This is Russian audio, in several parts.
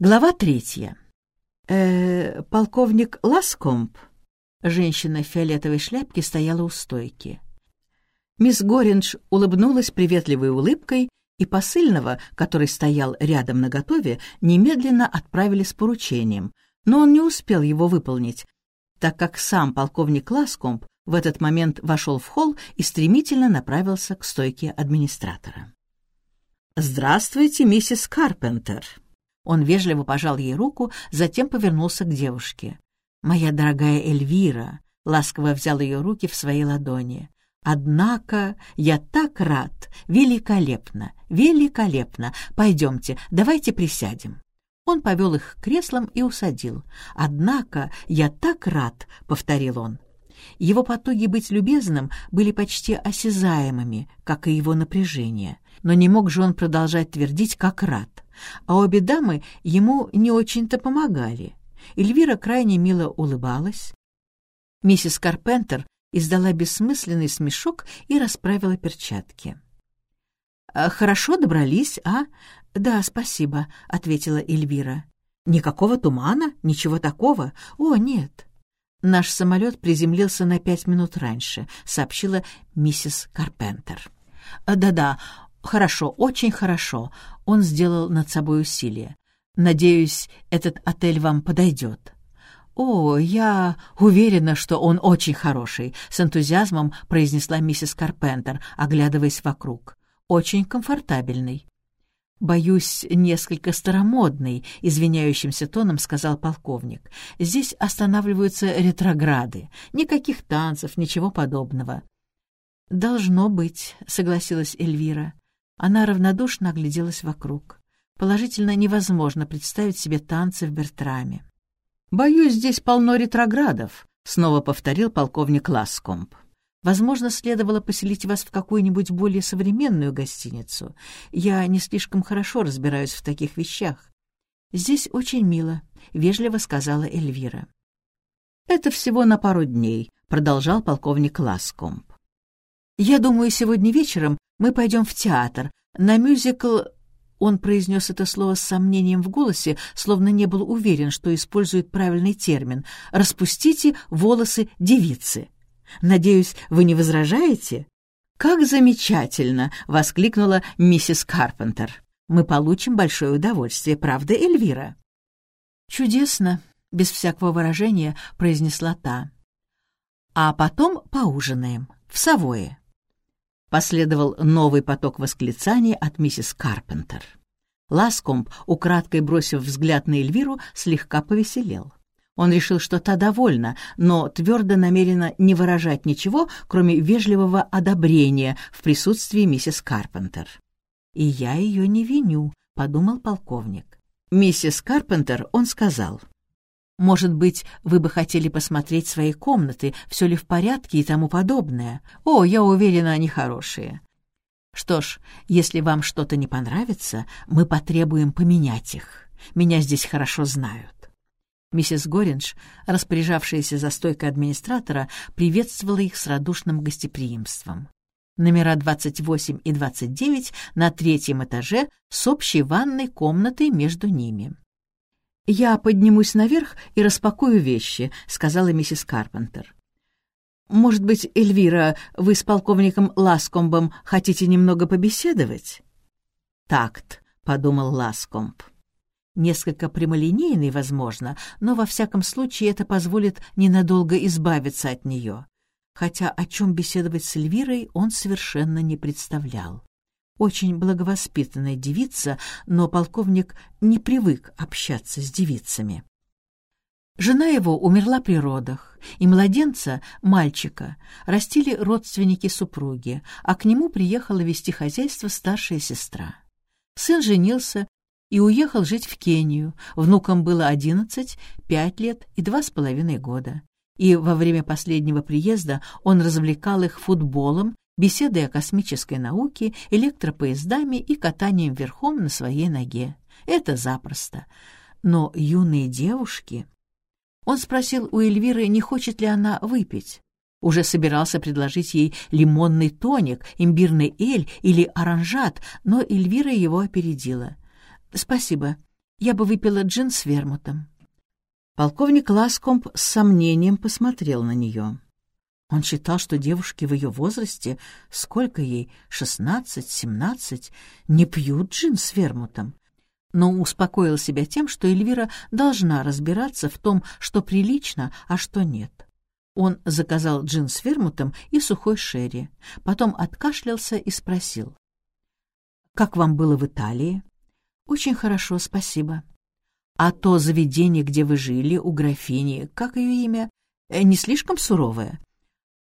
Глава третья. Э, полковник Ласкомп, женщина в фиолетовой шляпке, стояла у стойки. Мисс Горинж улыбнулась приветливой улыбкой, и посыльного, который стоял рядом на готове, немедленно отправили с поручением, но он не успел его выполнить, так как сам полковник Ласкомп в этот момент вошел в холл и стремительно направился к стойке администратора. «Здравствуйте, миссис Карпентер!» Он вежливо пожал ей руку, затем повернулся к девушке. «Моя дорогая Эльвира!» — ласково взял ее руки в свои ладони. «Однако я так рад! Великолепно! Великолепно! Пойдемте, давайте присядем!» Он повел их к креслам и усадил. «Однако я так рад!» — повторил он. Его потуги быть любезным были почти осязаемыми, как и его напряжение. Но не мог же он продолжать твердить, как рад. А обе дамы ему не очень-то помогали. Эльвира крайне мило улыбалась. Миссис Карпентер издала бессмысленный смешок и расправила перчатки. «А, «Хорошо добрались, а?» «Да, спасибо», — ответила Эльвира. «Никакого тумана? Ничего такого? О, нет». «Наш самолет приземлился на пять минут раньше», — сообщила миссис Карпентер. «Да-да, хорошо, очень хорошо». Он сделал над собой усилие. «Надеюсь, этот отель вам подойдет». «О, я уверена, что он очень хороший», — с энтузиазмом произнесла миссис Карпентер, оглядываясь вокруг. «Очень комфортабельный». «Боюсь, несколько старомодный», — извиняющимся тоном сказал полковник. «Здесь останавливаются ретрограды. Никаких танцев, ничего подобного». «Должно быть», — согласилась Эльвира. Она равнодушно огляделась вокруг. Положительно невозможно представить себе танцы в Бертраме. «Боюсь, здесь полно ретроградов», — снова повторил полковник Ласкомп. Возможно, следовало поселить вас в какую-нибудь более современную гостиницу. Я не слишком хорошо разбираюсь в таких вещах. Здесь очень мило, — вежливо сказала Эльвира. «Это всего на пару дней», — продолжал полковник Ласкомп. «Я думаю, сегодня вечером мы пойдем в театр, на мюзикл...» Он произнес это слово с сомнением в голосе, словно не был уверен, что использует правильный термин. «Распустите волосы девицы». Надеюсь, вы не возражаете?» «Как замечательно!» — воскликнула миссис Карпентер. «Мы получим большое удовольствие, правда, Эльвира?» «Чудесно!» — без всякого выражения произнесла та. «А потом поужинаем в Савое». Последовал новый поток восклицаний от миссис Карпентер. Ласкомб, украдкой бросив взгляд на Эльвиру, слегка повеселел. Он решил, что та довольна, но твердо намерена не выражать ничего, кроме вежливого одобрения в присутствии миссис Карпентер. «И я ее не виню», — подумал полковник. Миссис Карпентер он сказал. «Может быть, вы бы хотели посмотреть свои комнаты, все ли в порядке и тому подобное? О, я уверена, они хорошие. Что ж, если вам что-то не понравится, мы потребуем поменять их. Меня здесь хорошо знают». Миссис Горинж, распоряжавшаяся за стойкой администратора, приветствовала их с радушным гостеприимством. Номера 28 и 29 на третьем этаже с общей ванной комнатой между ними. «Я поднимусь наверх и распакую вещи», — сказала миссис Карпентер. «Может быть, Эльвира, вы с полковником Ласкомбом хотите немного побеседовать?» «Такт», — подумал Ласкомб. Несколько прямолинейный, возможно, но во всяком случае это позволит ненадолго избавиться от нее. Хотя о чем беседовать с Эльвирой он совершенно не представлял. Очень благовоспитанная девица, но полковник не привык общаться с девицами. Жена его умерла при родах, и младенца, мальчика, растили родственники супруги, а к нему приехала вести хозяйство старшая сестра. Сын женился и уехал жить в Кению. Внукам было одиннадцать, пять лет и два с половиной года. И во время последнего приезда он развлекал их футболом, беседой о космической науке, электропоездами и катанием верхом на своей ноге. Это запросто. Но юные девушки... Он спросил у Эльвиры, не хочет ли она выпить. Уже собирался предложить ей лимонный тоник, имбирный эль или оранжат, но Эльвира его опередила. «Спасибо. Я бы выпила джин с вермутом». Полковник Ласкомп с сомнением посмотрел на нее. Он считал, что девушки в ее возрасте, сколько ей, шестнадцать, семнадцать, не пьют джин с вермутом. Но успокоил себя тем, что Эльвира должна разбираться в том, что прилично, а что нет. Он заказал джин с вермутом и сухой шерри, потом откашлялся и спросил. «Как вам было в Италии?» «Очень хорошо, спасибо». «А то заведение, где вы жили, у графини, как ее имя, э, не слишком суровое?»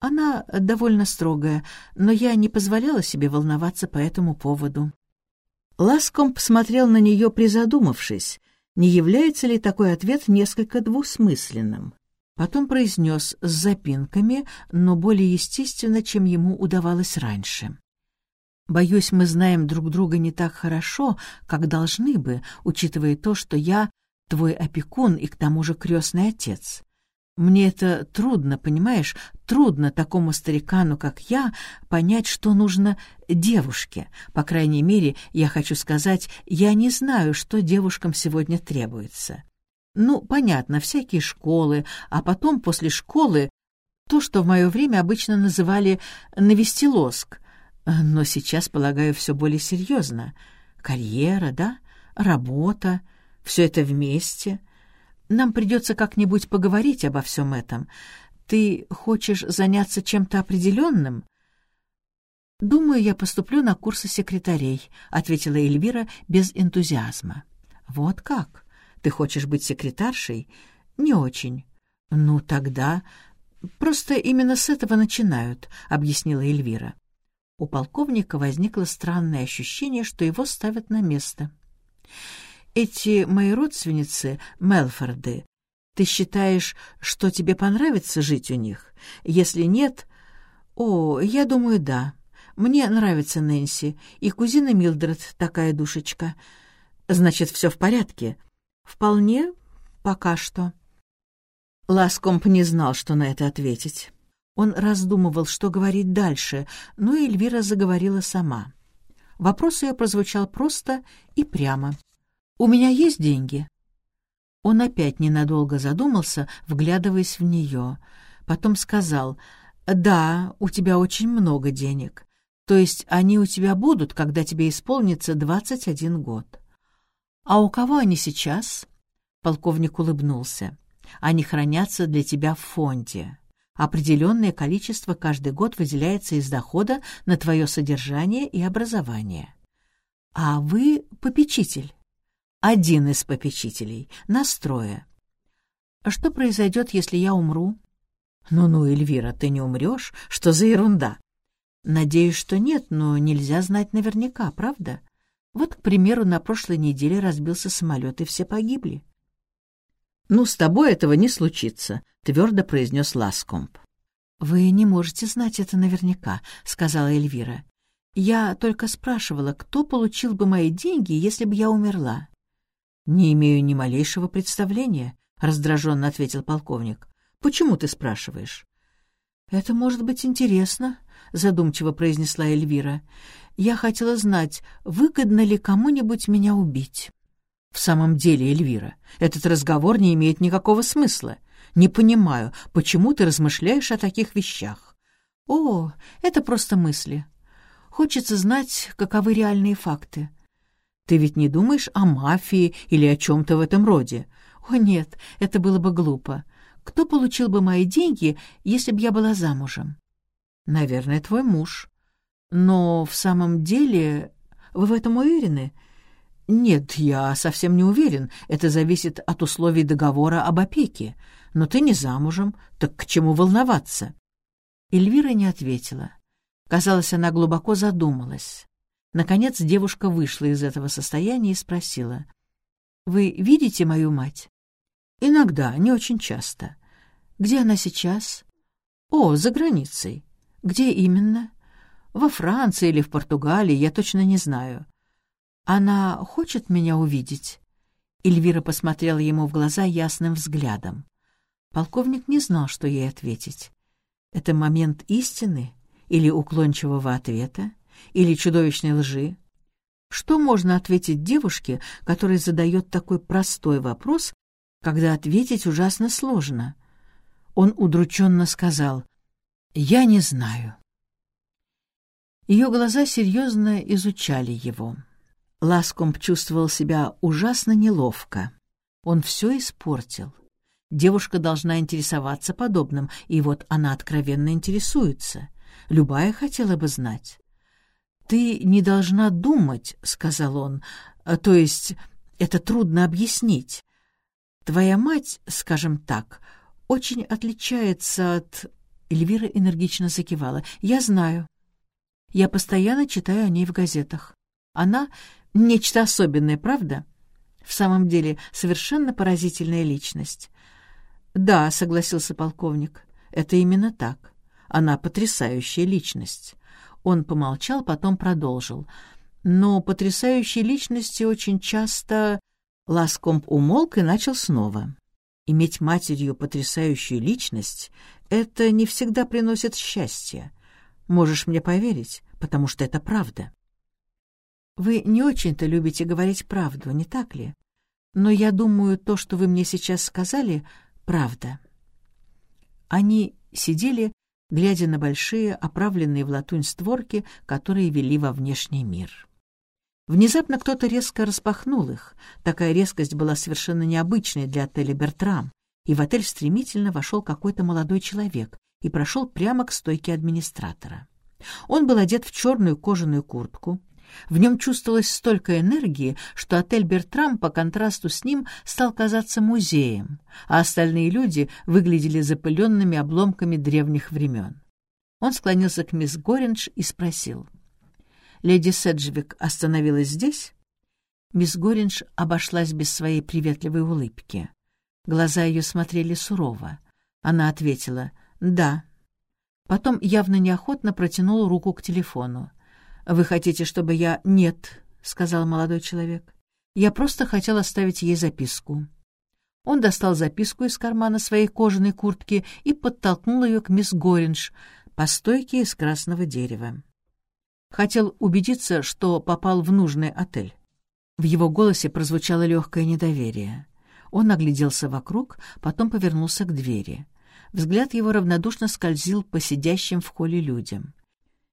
Она довольно строгая, но я не позволяла себе волноваться по этому поводу. Ласком посмотрел на нее, призадумавшись, не является ли такой ответ несколько двусмысленным. Потом произнес с запинками, но более естественно, чем ему удавалось раньше. «Боюсь, мы знаем друг друга не так хорошо, как должны бы, учитывая то, что я твой опекун и к тому же крестный отец. Мне это трудно, понимаешь, трудно такому старикану, как я, понять, что нужно девушке. По крайней мере, я хочу сказать, я не знаю, что девушкам сегодня требуется. Ну, понятно, всякие школы, а потом после школы то, что в мое время обычно называли «навести лоск». Но сейчас, полагаю, все более серьезно. Карьера, да, работа, все это вместе — нам придется как-нибудь поговорить обо всем этом. Ты хочешь заняться чем-то определенным?» «Думаю, я поступлю на курсы секретарей», — ответила Эльвира без энтузиазма. «Вот как? Ты хочешь быть секретаршей?» «Не очень». «Ну, тогда...» «Просто именно с этого начинают», — объяснила Эльвира. У полковника возникло странное ощущение, что его ставят на место. Эти мои родственницы, Мелфорды, ты считаешь, что тебе понравится жить у них? Если нет... О, я думаю, да. Мне нравится Нэнси, и кузина Милдред такая душечка. Значит, все в порядке? Вполне, пока что. Ласкомп не знал, что на это ответить. Он раздумывал, что говорить дальше, но Эльвира заговорила сама. Вопрос ее прозвучал просто и прямо. У меня есть деньги?» Он опять ненадолго задумался, вглядываясь в нее. Потом сказал, «Да, у тебя очень много денег. То есть они у тебя будут, когда тебе исполнится 21 год». «А у кого они сейчас?» Полковник улыбнулся. «Они хранятся для тебя в фонде. Определенное количество каждый год выделяется из дохода на твое содержание и образование. А вы попечитель» один из попечителей, настроя. Что произойдет, если я умру? Ну-ну, Эльвира, ты не умрешь? Что за ерунда? Надеюсь, что нет, но нельзя знать наверняка, правда? Вот, к примеру, на прошлой неделе разбился самолет, и все погибли. «Ну, с тобой этого не случится», — твердо произнес Ласкомп. «Вы не можете знать это наверняка», — сказала Эльвира. «Я только спрашивала, кто получил бы мои деньги, если бы я умерла. «Не имею ни малейшего представления», — раздраженно ответил полковник. «Почему ты спрашиваешь?» «Это может быть интересно», — задумчиво произнесла Эльвира. «Я хотела знать, выгодно ли кому-нибудь меня убить». «В самом деле, Эльвира, этот разговор не имеет никакого смысла. Не понимаю, почему ты размышляешь о таких вещах?» «О, это просто мысли. Хочется знать, каковы реальные факты. Ты ведь не думаешь о мафии или о чем-то в этом роде? О нет, это было бы глупо. Кто получил бы мои деньги, если бы я была замужем? Наверное, твой муж. Но в самом деле вы в этом уверены? Нет, я совсем не уверен. Это зависит от условий договора об опеке. Но ты не замужем, так к чему волноваться? Эльвира не ответила. Казалось, она глубоко задумалась. Наконец девушка вышла из этого состояния и спросила. «Вы видите мою мать?» «Иногда, не очень часто». «Где она сейчас?» «О, за границей». «Где именно?» «Во Франции или в Португалии, я точно не знаю». «Она хочет меня увидеть?» Эльвира посмотрела ему в глаза ясным взглядом. Полковник не знал, что ей ответить. Это момент истины или уклончивого ответа? Или чудовищной лжи. Что можно ответить девушке, которая задает такой простой вопрос, когда ответить ужасно сложно? Он удрученно сказал «Я не знаю». Ее глаза серьезно изучали его. Ласкомб чувствовал себя ужасно неловко. Он все испортил. Девушка должна интересоваться подобным, и вот она откровенно интересуется. Любая хотела бы знать. «Ты не должна думать», — сказал он, — «то есть это трудно объяснить. Твоя мать, скажем так, очень отличается от...» Эльвира энергично закивала. «Я знаю. Я постоянно читаю о ней в газетах. Она — нечто особенное, правда? В самом деле, совершенно поразительная личность. «Да», — согласился полковник, — «это именно так. Она потрясающая личность». Он помолчал, потом продолжил. «Но потрясающие личности очень часто...» Ласкомп умолк и начал снова. «Иметь матерью потрясающую личность — это не всегда приносит счастье. Можешь мне поверить, потому что это правда». «Вы не очень-то любите говорить правду, не так ли? Но я думаю, то, что вы мне сейчас сказали, правда. Они сидели, глядя на большие, оправленные в латунь створки, которые вели во внешний мир. Внезапно кто-то резко распахнул их. Такая резкость была совершенно необычной для отеля «Бертрам», и в отель стремительно вошел какой-то молодой человек и прошел прямо к стойке администратора. Он был одет в черную кожаную куртку, в нем чувствовалось столько энергии, что отель «Бертрам» по контрасту с ним стал казаться музеем, а остальные люди выглядели запыленными обломками древних времен. Он склонился к мисс Горинж и спросил. «Леди Седжвик остановилась здесь?» Мисс Горинж обошлась без своей приветливой улыбки. Глаза ее смотрели сурово. Она ответила «Да». Потом явно неохотно протянула руку к телефону. «Вы хотите, чтобы я...» «Нет», — сказал молодой человек. «Я просто хотел оставить ей записку». Он достал записку из кармана своей кожаной куртки и подтолкнул ее к мисс Горинж по стойке из красного дерева. Хотел убедиться, что попал в нужный отель. В его голосе прозвучало легкое недоверие. Он огляделся вокруг, потом повернулся к двери. Взгляд его равнодушно скользил по сидящим в холле людям.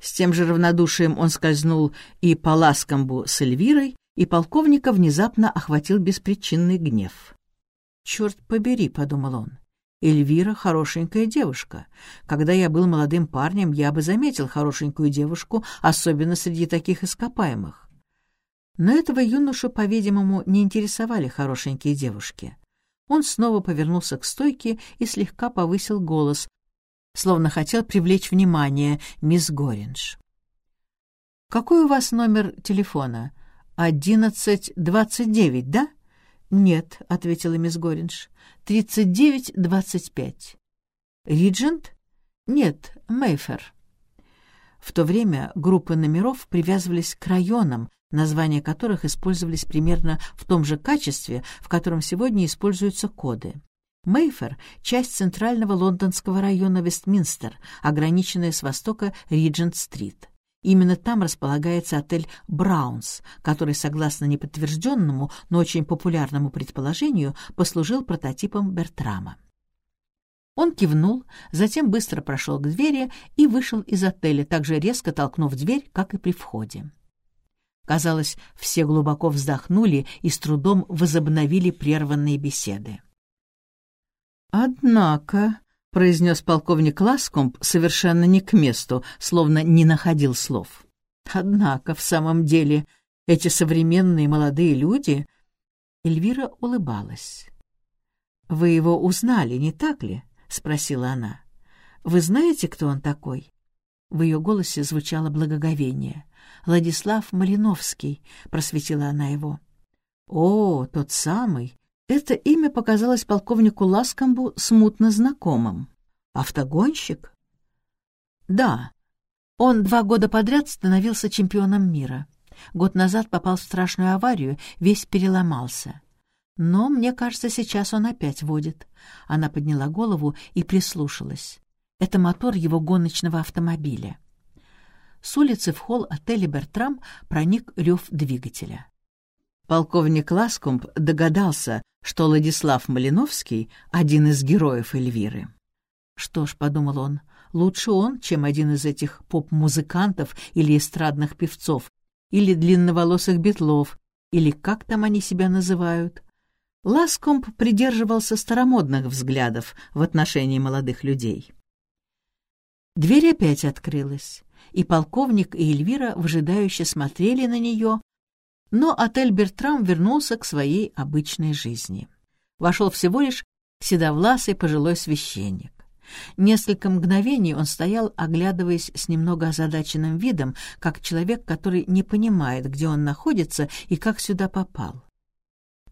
С тем же равнодушием он скользнул и по ласкомбу с Эльвирой, и полковника внезапно охватил беспричинный гнев. «Черт побери», — подумал он, — «Эльвира — хорошенькая девушка. Когда я был молодым парнем, я бы заметил хорошенькую девушку, особенно среди таких ископаемых». Но этого юношу, по-видимому, не интересовали хорошенькие девушки. Он снова повернулся к стойке и слегка повысил голос, словно хотел привлечь внимание мисс Горинж. «Какой у вас номер телефона? Одиннадцать двадцать девять, да?» «Нет», — ответила мисс Горинж. «Тридцать девять двадцать пять». «Риджент?» «Нет, Мейфер». В то время группы номеров привязывались к районам, названия которых использовались примерно в том же качестве, в котором сегодня используются коды. Мейфер — часть центрального лондонского района Вестминстер, ограниченная с востока Риджент-стрит. Именно там располагается отель «Браунс», который, согласно неподтвержденному, но очень популярному предположению, послужил прототипом Бертрама. Он кивнул, затем быстро прошел к двери и вышел из отеля, так же резко толкнув дверь, как и при входе. Казалось, все глубоко вздохнули и с трудом возобновили прерванные беседы. «Однако», — произнес полковник Ласкомб совершенно не к месту, словно не находил слов. «Однако, в самом деле, эти современные молодые люди...» Эльвира улыбалась. «Вы его узнали, не так ли?» — спросила она. «Вы знаете, кто он такой?» В ее голосе звучало благоговение. «Владислав Малиновский», — просветила она его. «О, тот самый, это имя показалось полковнику Ласкомбу смутно знакомым. Автогонщик? Да. Он два года подряд становился чемпионом мира. Год назад попал в страшную аварию, весь переломался. Но, мне кажется, сейчас он опять водит. Она подняла голову и прислушалась. Это мотор его гоночного автомобиля. с улицы в холл отеля «Бертрам» проник рев двигателя. Полковник Ласкомб догадался, что Владислав Малиновский — один из героев Эльвиры. «Что ж», — подумал он, — «лучше он, чем один из этих поп-музыкантов или эстрадных певцов, или длинноволосых битлов, или как там они себя называют». Ласкомб придерживался старомодных взглядов в отношении молодых людей. Дверь опять открылась, и полковник и Эльвира выжидающе смотрели на нее, но отель «Бертрам» вернулся к своей обычной жизни. Вошел всего лишь седовласый пожилой священник. Несколько мгновений он стоял, оглядываясь с немного озадаченным видом, как человек, который не понимает, где он находится и как сюда попал.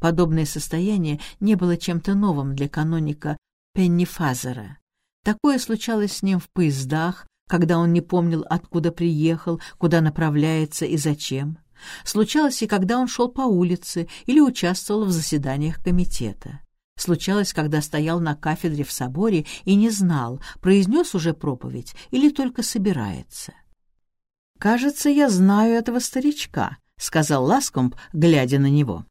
Подобное состояние не было чем-то новым для каноника Пеннифазера. Такое случалось с ним в поездах, когда он не помнил, откуда приехал, куда направляется и зачем. Случалось и когда он шел по улице или участвовал в заседаниях комитета. Случалось, когда стоял на кафедре в соборе и не знал, произнес уже проповедь или только собирается. «Кажется, я знаю этого старичка», — сказал Ласкомб, глядя на него.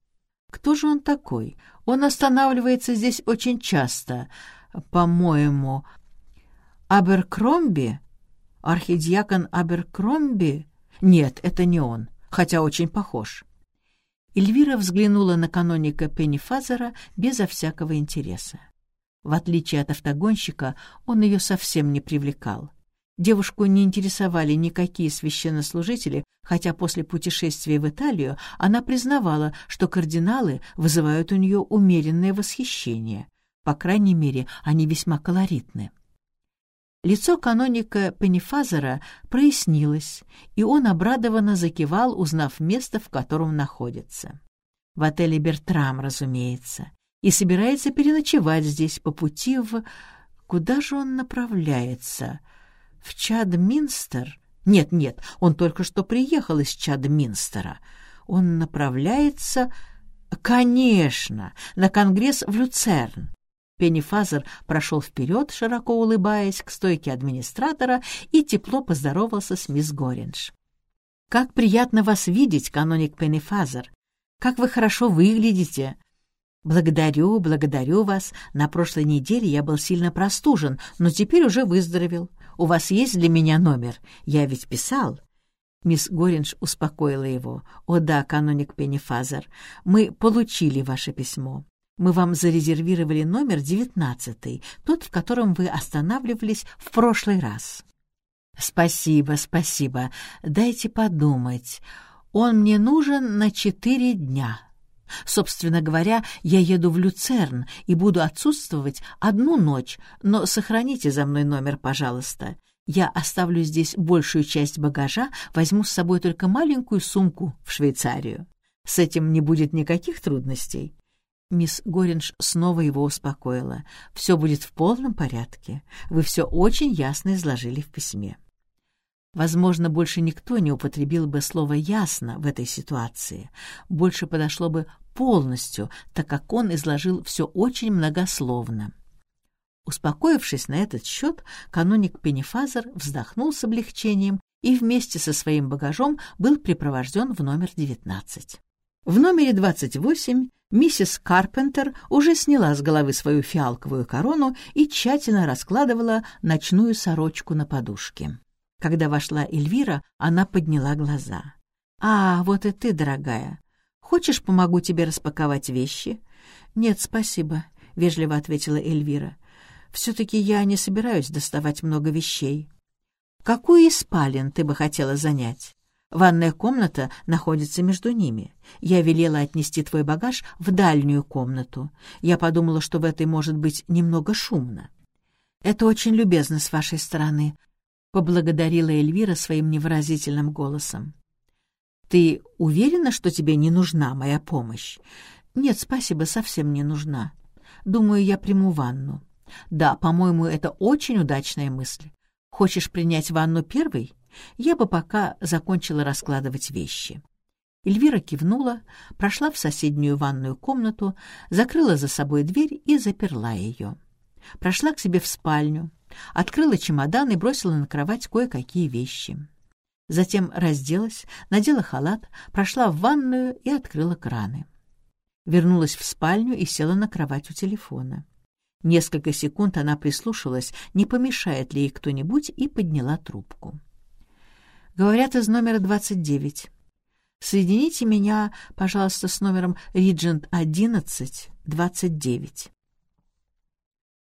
«Кто же он такой? Он останавливается здесь очень часто. По-моему, Аберкромби? Архидиакон Аберкромби? Нет, это не он хотя очень похож. Эльвира взглянула на каноника Пеннифазера безо всякого интереса. В отличие от автогонщика, он ее совсем не привлекал. Девушку не интересовали никакие священнослужители, хотя после путешествия в Италию она признавала, что кардиналы вызывают у нее умеренное восхищение. По крайней мере, они весьма колоритны. Лицо каноника Пенифазера прояснилось, и он обрадованно закивал, узнав место, в котором находится. В отеле «Бертрам», разумеется, и собирается переночевать здесь по пути в... Куда же он направляется? В Чадминстер? Нет-нет, он только что приехал из Чадминстера. Он направляется... Конечно, на конгресс в Люцерн. Пеннифазер прошел вперед, широко улыбаясь, к стойке администратора и тепло поздоровался с мисс Горинж. «Как приятно вас видеть, каноник Пеннифазер! Как вы хорошо выглядите!» «Благодарю, благодарю вас. На прошлой неделе я был сильно простужен, но теперь уже выздоровел. У вас есть для меня номер? Я ведь писал». Мисс Горинж успокоила его. «О да, каноник Пеннифазер, мы получили ваше письмо. Мы вам зарезервировали номер девятнадцатый, тот, в котором вы останавливались в прошлый раз. Спасибо, спасибо. Дайте подумать. Он мне нужен на четыре дня. Собственно говоря, я еду в Люцерн и буду отсутствовать одну ночь, но сохраните за мной номер, пожалуйста. Я оставлю здесь большую часть багажа, возьму с собой только маленькую сумку в Швейцарию. С этим не будет никаких трудностей. Мисс Горинж снова его успокоила. «Все будет в полном порядке. Вы все очень ясно изложили в письме». Возможно, больше никто не употребил бы слово «ясно» в этой ситуации. Больше подошло бы полностью, так как он изложил все очень многословно. Успокоившись на этот счет, каноник Пенефазер вздохнул с облегчением и вместе со своим багажом был припровожден в номер 19. В номере 28 миссис Карпентер уже сняла с головы свою фиалковую корону и тщательно раскладывала ночную сорочку на подушке. Когда вошла Эльвира, она подняла глаза. «А, вот и ты, дорогая. Хочешь, помогу тебе распаковать вещи?» «Нет, спасибо», — вежливо ответила Эльвира. «Все-таки я не собираюсь доставать много вещей». «Какую из спален ты бы хотела занять?» Ванная комната находится между ними. Я велела отнести твой багаж в дальнюю комнату. Я подумала, что в этой может быть немного шумно. Это очень любезно с вашей стороны, — поблагодарила Эльвира своим невыразительным голосом. «Ты уверена, что тебе не нужна моя помощь?» «Нет, спасибо, совсем не нужна. Думаю, я приму ванну. Да, по-моему, это очень удачная мысль. Хочешь принять ванну первой?» Я бы пока закончила раскладывать вещи». Эльвира кивнула, прошла в соседнюю ванную комнату, закрыла за собой дверь и заперла ее. Прошла к себе в спальню, открыла чемодан и бросила на кровать кое-какие вещи. Затем разделась, надела халат, прошла в ванную и открыла краны. Вернулась в спальню и села на кровать у телефона. Несколько секунд она прислушалась, не помешает ли ей кто-нибудь, и подняла трубку. Говорят, из номера 29. Соедините меня, пожалуйста, с номером Риджент 1129.